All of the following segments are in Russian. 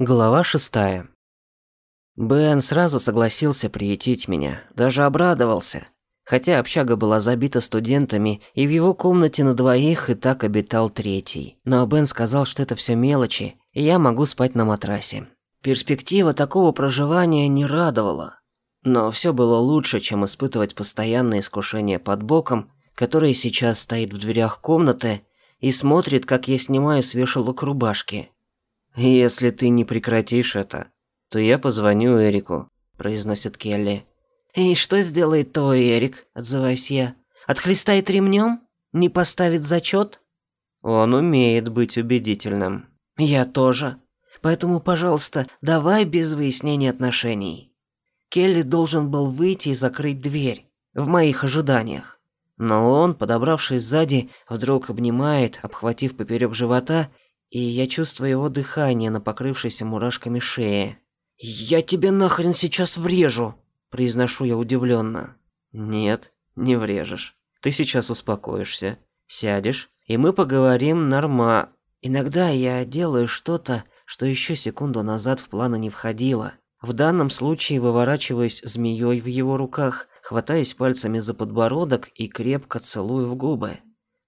Глава шестая. Бен сразу согласился приютить меня, даже обрадовался. Хотя общага была забита студентами, и в его комнате на двоих и так обитал третий. Но Бен сказал, что это все мелочи, и я могу спать на матрасе. Перспектива такого проживания не радовала. Но все было лучше, чем испытывать постоянное искушение под боком, которое сейчас стоит в дверях комнаты и смотрит, как я снимаю с вешалок рубашки – «Если ты не прекратишь это, то я позвоню Эрику», – произносит Келли. «И что сделает твой Эрик?» – отзываюсь я. «Отхлестает ремнем? Не поставит зачет?» «Он умеет быть убедительным». «Я тоже. Поэтому, пожалуйста, давай без выяснения отношений». Келли должен был выйти и закрыть дверь, в моих ожиданиях. Но он, подобравшись сзади, вдруг обнимает, обхватив поперек живота и я чувствую его дыхание на покрывшейся мурашками шее. «Я тебе нахрен сейчас врежу!» – произношу я удивленно. «Нет, не врежешь. Ты сейчас успокоишься, сядешь, и мы поговорим норма...» Иногда я делаю что-то, что еще секунду назад в планы не входило. В данном случае выворачиваюсь змеей в его руках, хватаясь пальцами за подбородок и крепко целую в губы.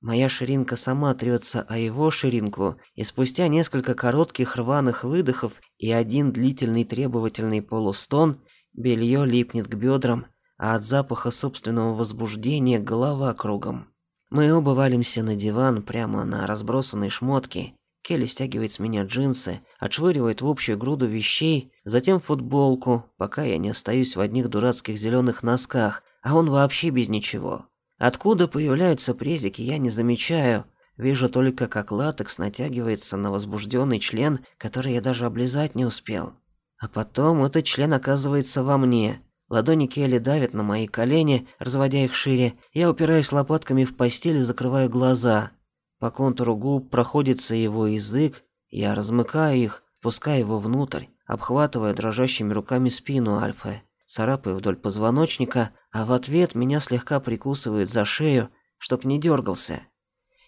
Моя ширинка сама трется о его ширинку, и спустя несколько коротких рваных выдохов и один длительный требовательный полустон, белье липнет к бедрам, а от запаха собственного возбуждения голова кругом. Мы оба валимся на диван прямо на разбросанные шмотки. Келли стягивает с меня джинсы, отшвыривает в общую груду вещей, затем футболку, пока я не остаюсь в одних дурацких зеленых носках, а он вообще без ничего. Откуда появляются презики, я не замечаю. Вижу только, как латекс натягивается на возбужденный член, который я даже облизать не успел. А потом этот член оказывается во мне. Ладони Келли давят на мои колени, разводя их шире. Я упираюсь лопатками в постель и закрываю глаза. По контуру губ проходится его язык, я размыкаю их, впускаю его внутрь, обхватывая дрожащими руками спину Альфы царапаю вдоль позвоночника, а в ответ меня слегка прикусывают за шею, чтоб не дергался.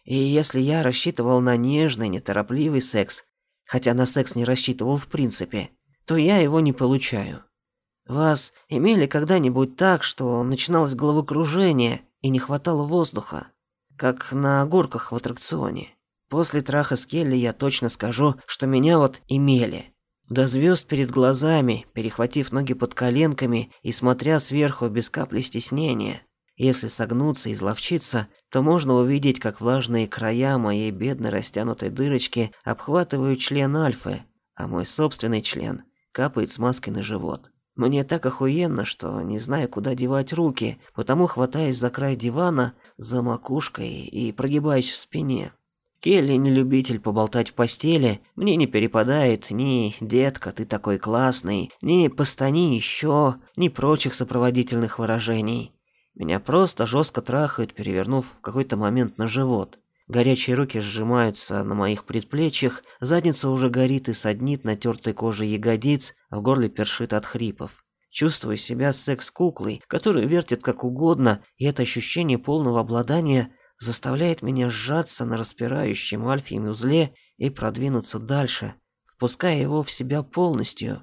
И если я рассчитывал на нежный, неторопливый секс, хотя на секс не рассчитывал в принципе, то я его не получаю. Вас имели когда-нибудь так, что начиналось головокружение и не хватало воздуха, как на горках в аттракционе? После траха с Келли я точно скажу, что меня вот имели. До звезд перед глазами, перехватив ноги под коленками и смотря сверху без капли стеснения. Если согнуться и изловчиться, то можно увидеть, как влажные края моей бедной растянутой дырочки обхватывают член Альфы, а мой собственный член капает смазкой на живот. Мне так охуенно, что не знаю, куда девать руки, потому хватаюсь за край дивана, за макушкой и прогибаюсь в спине. Келли не любитель поболтать в постели, мне не перепадает ни «детка, ты такой классный», ни «постани еще», ни прочих сопроводительных выражений. Меня просто жестко трахают, перевернув в какой-то момент на живот. Горячие руки сжимаются на моих предплечьях, задница уже горит и саднит натертой кожей ягодиц, а в горле першит от хрипов. Чувствую себя секс-куклой, которую вертят как угодно, и это ощущение полного обладания заставляет меня сжаться на распирающем альфе узле и продвинуться дальше, впуская его в себя полностью.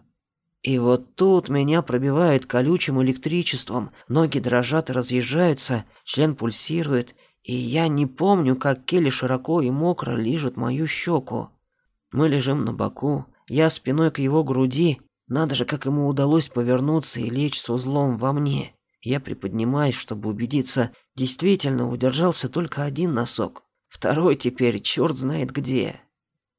И вот тут меня пробивает колючим электричеством, ноги дрожат и разъезжаются, член пульсирует, и я не помню, как Келли широко и мокро лижет мою щеку. Мы лежим на боку, я спиной к его груди, надо же, как ему удалось повернуться и лечь с узлом во мне. Я приподнимаюсь, чтобы убедиться, действительно удержался только один носок. Второй теперь черт знает где.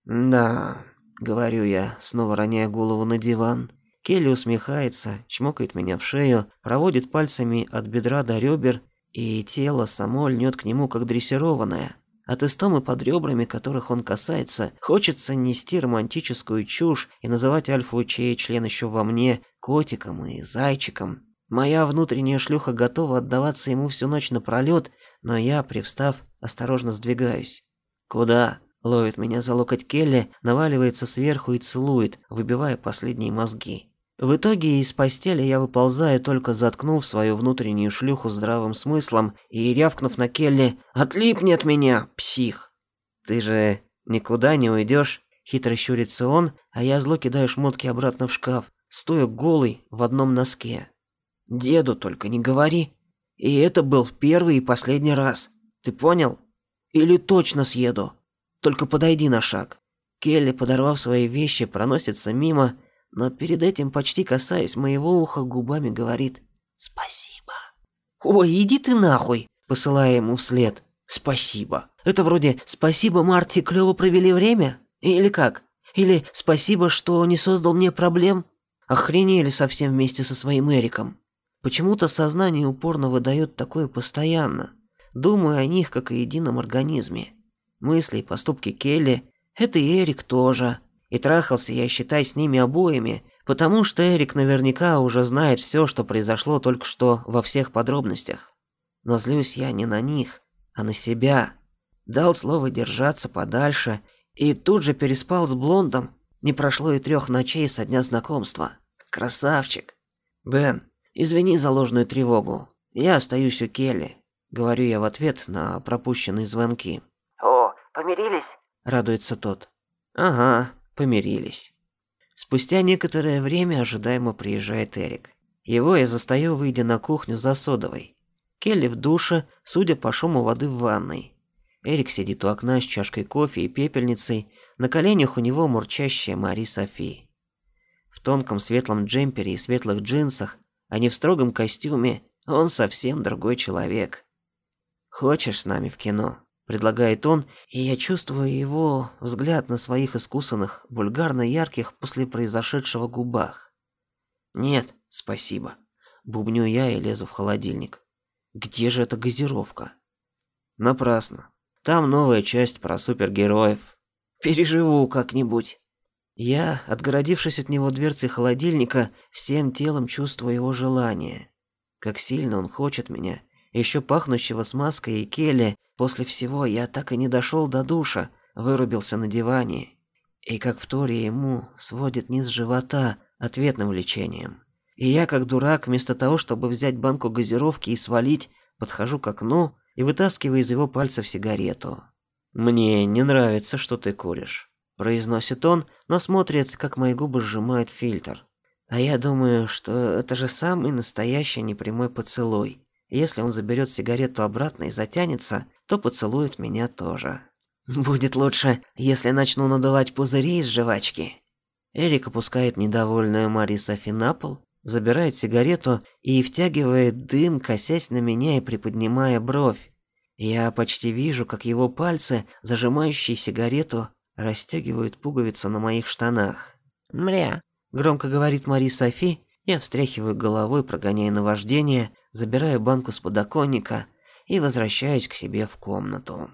«Да», — говорю я, снова роняя голову на диван. Келли усмехается, чмокает меня в шею, проводит пальцами от бедра до ребер, и тело само льнет к нему, как дрессированное. От истомы под ребрами, которых он касается, хочется нести романтическую чушь и называть альфу чей член еще во мне котиком и зайчиком. Моя внутренняя шлюха готова отдаваться ему всю ночь напролёт, но я, привстав, осторожно сдвигаюсь. «Куда?» — ловит меня за локоть Келли, наваливается сверху и целует, выбивая последние мозги. В итоге из постели я выползаю, только заткнув свою внутреннюю шлюху здравым смыслом и рявкнув на Келли «Отлипни от меня, псих!» «Ты же никуда не уйдешь?» Хитро щурится он, а я зло кидаю шмотки обратно в шкаф, стоя голый в одном носке. Деду только не говори. И это был первый и последний раз. Ты понял? Или точно съеду. Только подойди на шаг. Келли, подорвав свои вещи, проносится мимо, но перед этим, почти касаясь моего уха, губами говорит «Спасибо». «Ой, иди ты нахуй!» посылая ему вслед «Спасибо». Это вроде «Спасибо, Марти, клёво провели время?» Или как? Или «Спасибо, что не создал мне проблем?» Охренели совсем вместе со своим Эриком. Почему-то сознание упорно выдает такое постоянно. Думаю о них как о едином организме. Мысли и поступки Келли – это и Эрик тоже. И трахался я, считай, с ними обоими, потому что Эрик наверняка уже знает все, что произошло только что во всех подробностях. Но злюсь я не на них, а на себя. Дал слово держаться подальше и тут же переспал с блондом. Не прошло и трех ночей со дня знакомства. Красавчик. Бен, извини за ложную тревогу. Я остаюсь у Келли. Говорю я в ответ на пропущенные звонки. О, помирились? Радуется тот. Ага, помирились. Спустя некоторое время ожидаемо приезжает Эрик. Его я застаю, выйдя на кухню за содовой. Келли в душе, судя по шуму воды в ванной. Эрик сидит у окна с чашкой кофе и пепельницей, на коленях у него мурчащая Мари Софи. В тонком светлом джемпере и светлых джинсах, а не в строгом костюме, он совсем другой человек. «Хочешь с нами в кино?» – предлагает он, и я чувствую его взгляд на своих искусанных, вульгарно ярких после произошедшего губах. «Нет, спасибо», – бубню я и лезу в холодильник. Где же эта газировка? Напрасно. Там новая часть про супергероев. Переживу как-нибудь. Я, отгородившись от него дверцей холодильника, всем телом чувствую его желание. Как сильно он хочет меня, еще пахнущего смазкой и келли. После всего я так и не дошел до душа, вырубился на диване. И как в торе ему сводит низ живота ответным влечением. И я, как дурак, вместо того, чтобы взять банку газировки и свалить, подхожу к окну и вытаскиваю из его пальцев сигарету. «Мне не нравится, что ты куришь», – произносит он, но смотрит, как мои губы сжимают фильтр. А я думаю, что это же самый настоящий непрямой поцелуй. Если он заберет сигарету обратно и затянется, то поцелует меня тоже. Будет лучше, если начну надувать пузыри из жвачки. Эрик опускает недовольную Мари Софи на пол забирает сигарету и втягивает дым, косясь на меня и приподнимая бровь. Я почти вижу, как его пальцы, зажимающие сигарету, расстегивают пуговицу на моих штанах. «Мря», — громко говорит Мари Софи, я встряхиваю головой, прогоняя наваждение, забираю банку с подоконника и возвращаюсь к себе в комнату.